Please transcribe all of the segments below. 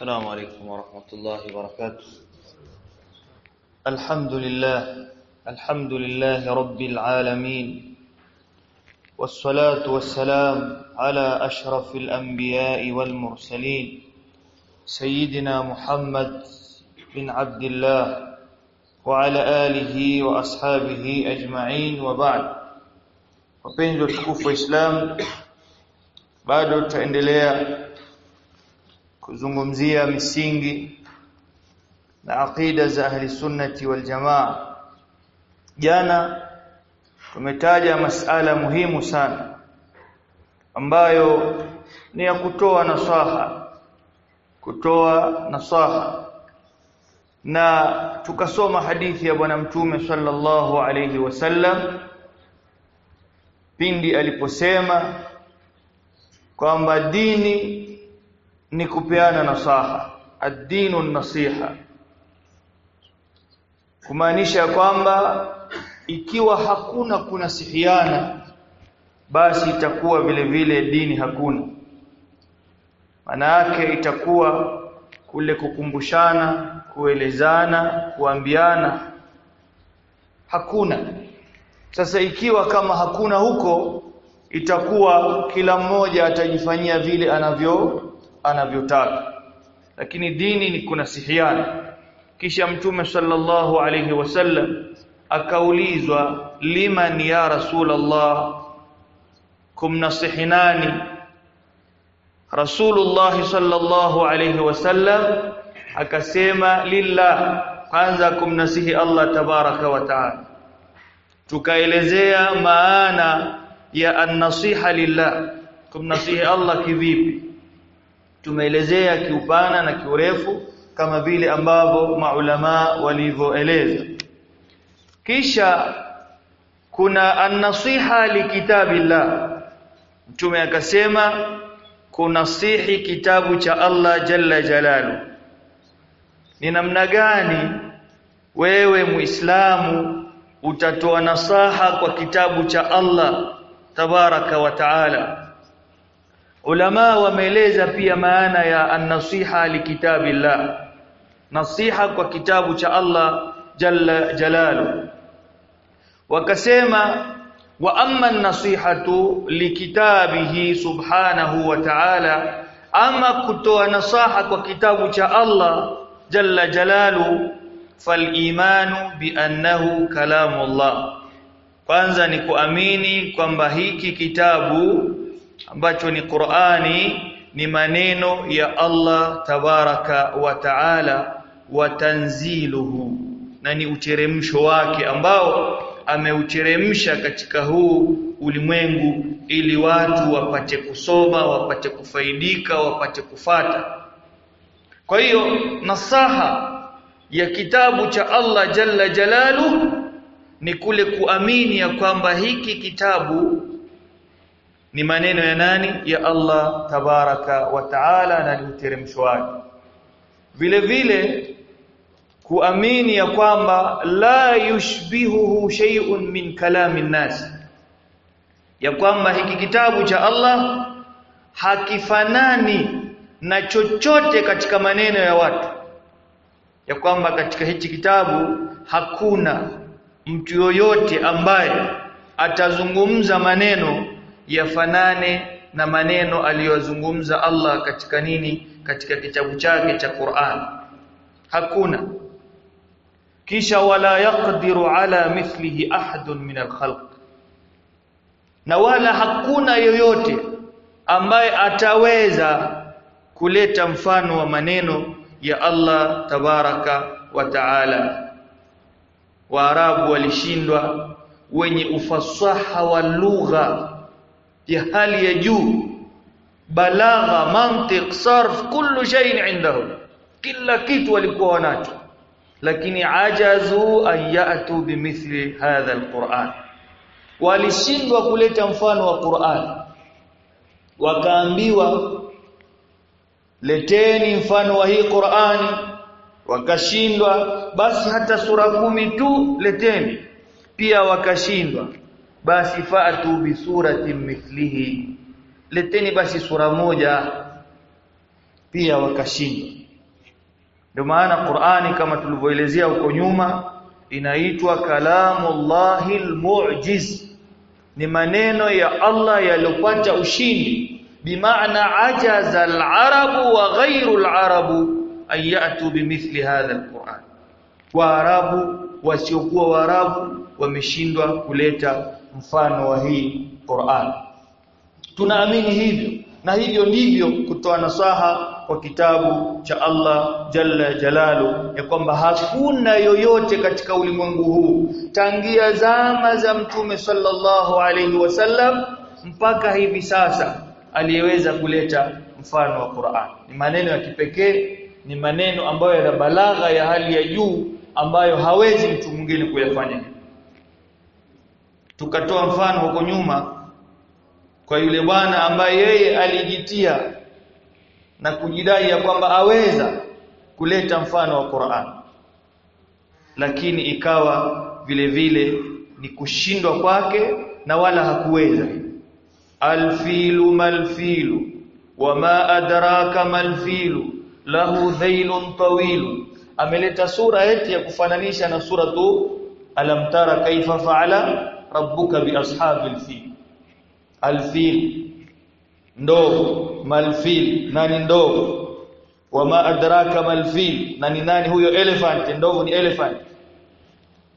السلام عليكم ورحمة الله وبركاته. الحمد لله الحمد لله رب العالمين والصلاة والسلام على أشرف الأنبياء والمرسلين سيدنا محمد بن عبد الله وعلى آله وأصحابه أجمعين وبعد. Watukufu wa Islam bado tutaendelea kuzungumzia misingi na aqida za ahli sunnati wal jamaa. Jana tumetaja masala muhimu sana ambayo ni ya kutoa nasaha kutoa nasaha. Na tukasoma hadithi ya bwana mtume sallallahu alayhi wasallam pindi aliposema kwamba dini ni kupeana nasaha ad-dinu nasiha kumaanisha kwamba ikiwa hakuna kunasihiana basi itakuwa vile vile dini hakuna. Maana yake itakuwa kule kukumbushana kuelezana kuambiana hakuna. Sasa ikiwa kama hakuna huko itakuwa kila mmoja atajifanyia vile anavyo anavyotaka. Lakini dini ni kunasihiana. Kisha mtume sallallahu alayhi wasallam akaulizwa liman ya rasulullah? Kumnasihinani? Rasulullah sallallahu alayhi wasallam akasema lillah kwanza kumnasihi Allah tabaraka wa taala. Tukaelezea maana ya an-nasiha lillah. Kumnasihi Allah kivipi tumeelezea kiupana na kiurefu kama vile ambavyo maulama walivyoeleza. Kisha kuna an-nasiha likitabillah mtume akasema kunasihi kitabu cha Allah jalla jalalu. Ni namna gani wewe muislamu utatoa nasaha kwa kitabu cha Allah tabaraka wa taala ulama wameeleza pia maana ya an-nasiha likitabillah nasiha kwa kitabu cha Allah jalla jalalu. Wakasema wa amma an-nasihatu likitabihi subhanahu wa ta'ala ama kutoa nasaha kwa kitabu cha Allah jalla jalalu falimanu biannahu kalamullah. Kwanza ni kuamini kwamba hiki kitabu ambacho ni Qur'ani ni maneno ya Allah tabaraka wa taala wa tanziluhu. Na ni uteremsho wake ambao ameuteremsha katika huu ulimwengu ili watu wapate kusoma wapate kufaidika wapate kufata. Kwa hiyo nasaha ya kitabu cha Allah jalla jalalu ni kule kuamini ya kwamba hiki kitabu ni maneno ya nani? Ya Allah tabaraka wa taala na ni uteremsho wake. Vile vile kuamini ya kwamba la yushbihuhu shay'un min kalamin nas. Ya kwamba hiki kitabu cha Allah hakifanani na chochote katika maneno ya watu. Ya kwamba katika hichi kitabu hakuna mtu yoyote ambaye atazungumza maneno yafanane na maneno aliyozungumza Allah katika nini? Katika kitabu chake cha Qur'an. Hakuna. Kisha wala yaqdiru ala mithlihi ahadun min alkhalq. Na wala hakuna yoyote ambaye ataweza kuleta mfano wa maneno ya Allah tabaraka wa taala. Waarabu walishindwa wenye ufasaha wa lugha ya hali ya juu balagha mantiq sarf kullu shay'in indahum kila kitu walikuwa wanacho. Lakini ajazu an bimithli hadha alquran. Walishindwa kuleta mfano wa Qur'an. Wakaambiwa leteni mfano wa hii Qur'ani. Wakashindwa. Basi hata sura kumi tu leteni. Pia wakashindwa basi fa'tu bi suratin mithlihi. Leteni basi sura moja. Pia wakashindwa. Ndio maana Qur'ani kama tulivyoelezea huko nyuma inaitwa kalamullahil mu'jiz ni maneno ya Allah yaliyopata ushindi. Bimaana ajaza al-arabu wa ghayru al-arabu an ya'tu bimithli hadha al-Qur'an. Waarabu wasiokuwa waarabu wameshindwa kuleta mfano wa hii Qur'an. Tunaamini hivyo na hivyo ndivyo kutoa nasaha kwa kitabu cha Allah jalla jalalu ya kwamba hakuna yoyote katika ulimwengu huu tangia zama za mtume sallallahu alaihi wasallam mpaka hivi sasa aliyeweza kuleta mfano wa Qur'an. Ni maneno ya kipekee ni maneno ambayo yana balagha ya hali ya juu ambayo hawezi mtu mwingine kuyafanya tukatoa mfano huko nyuma kwa yule bwana ambaye yeye alijitia na kujidai ya kwamba aweza kuleta mfano wa Qur'an. Lakini ikawa vile vile ni kushindwa kwake na wala hakuweza. Alfilu malfilu wama adraka malfilu lahu dhailun tawil. Ameleta sura eti ya kufananisha na suratu alam tara kaifa faala rabbuka bi ashabil fil alfil ndovu. Malfil nani ndovu? Wama adraka malfil nani nani huyo elephant? Ndovu ni elephant.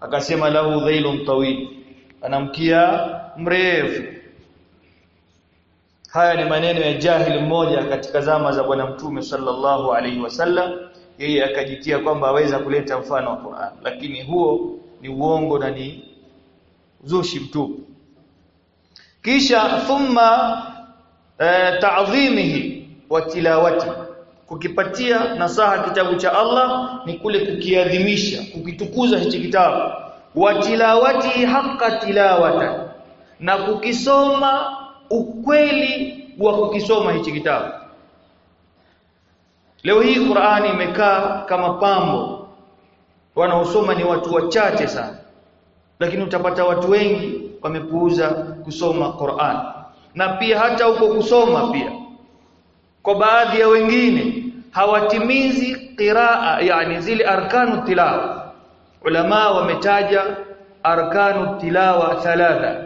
Akasema lahu dhailun tawil. Anamkia mrefu. Haya ni maneno ya jahil mmoja katika zama za bwana mtume sallallahu alaihi wasallam yeye akajitia kwamba aweza kuleta mfano wa Qur'an. Lakini huo ni uongo na ni zushi mtupu. Kisha thumma e, ta'dhimihi wa tilawati. Kukipatia nasaha kitabu cha Allah ni kule kukiadhimisha kukitukuza hichi kitabu. Wa tilawati haqqa tilawata na kukisoma ukweli wa kukisoma hichi kitabu. Leo hii Qur'ani imekaa kama pambo. Wanaosoma ni watu wachache sana lakini utapata watu wengi wamepuuza kusoma Qur'an. Na pia hata huko kusoma pia. Kwa baadhi ya wengine hawatimizi qiraa yani zile arkanu tilawa. Ulama wametaja arkanu tilawa thalatha.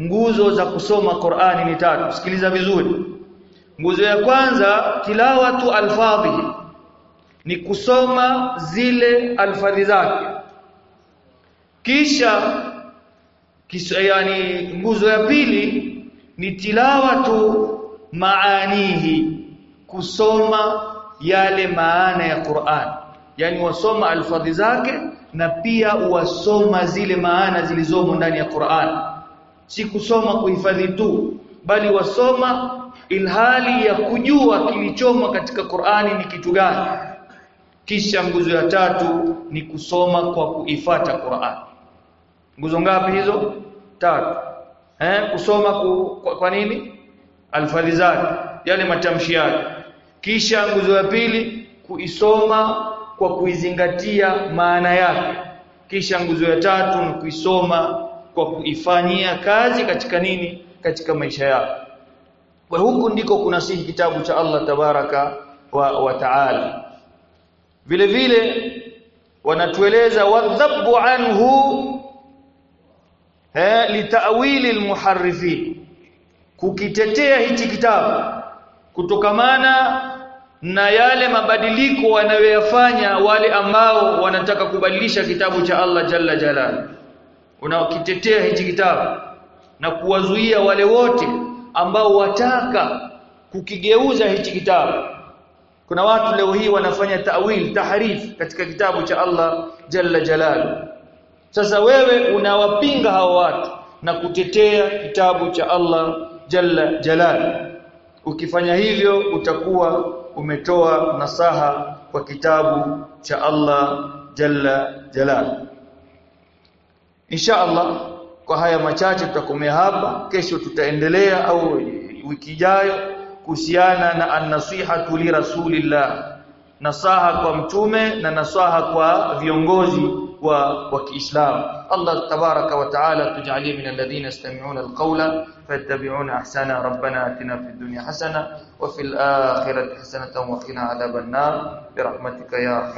Nguzo za kusoma Qur'ani ni tatu. Sikiliza vizuri. Nguzo ya kwanza tilawatu alfadhi. Ni kusoma zile alfadhi zake kisha yani nguzo ya pili ni tilawatu maanihi kusoma yale maana ya Qur'an. Yani wasoma alfadhi zake na pia wasoma zile maana zilizomo ndani ya Qur'an. Si kusoma kuhifadhi tu bali wasoma ilhali ya kujua kilichomo katika Qur'ani ni kitu gani. Kisha nguzo ya tatu ni kusoma kwa kuifata Qur'an nguzo ngapi hizo? Tatu. Eh kusoma ku, kwa, kwa nini? Alfadhi zake yale matamshi yake. Kisha nguzo ya pili kuisoma kwa kuizingatia maana yake. Kisha nguzo ya tatu ni kuisoma kwa kuifanyia kazi katika nini? Katika maisha yako. Kwa huku ndiko kuna sihi kitabu cha Allah tabaraka wa, wa taala. Vile vile wanatueleza wadhabu anhu eh litawili almuharrifin kukitetea hichi kitabu kutokamana na yale mabadiliko wanayoyafanya wale ambao wanataka kubadilisha kitabu cha Allah jalla jalal. Unaokitetea hichi kitabu na kuwazuia wale wote ambao wataka kukigeuza hichi kitabu. Kuna watu leo hii wanafanya ta'wil tahrif katika kitabu cha Allah jalla jalalu sasa wewe unawapinga hao watu na kutetea kitabu cha Allah jalla jalal. Ukifanya hivyo utakuwa umetoa nasaha kwa kitabu cha Allah jalla jalal. Insha Allah kwa haya machache tutakomea hapa. Kesho tutaendelea au wiki ijayo kuhusiana na an-nasihatu li rasulillah. Nasaha kwa mtume na nasaha kwa viongozi wa wa Kiislamu Allah tabaraka wa taala tujalie min alladhina yastami'una alqawla fayattabi'una ahsana rabbana atina fid dunya hasana wa fil akhirati hasanatan wa qina adhaban nar bi rahmatika ya